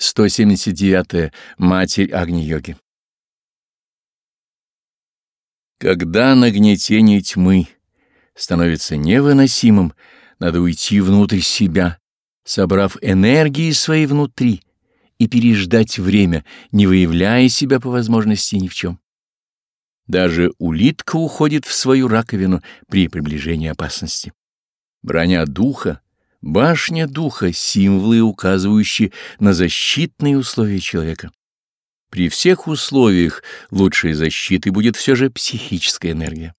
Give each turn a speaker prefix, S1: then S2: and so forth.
S1: 179. -я. Матерь Агни-йоги. Когда нагнетение тьмы становится невыносимым, надо уйти внутрь себя, собрав энергии свои внутри и переждать время, не выявляя себя по возможности ни в чем. Даже улитка уходит в свою раковину при приближении опасности. Броня духа Башня духа — символы, указывающие на защитные условия человека. При всех условиях лучшей защитой будет все же психическая энергия.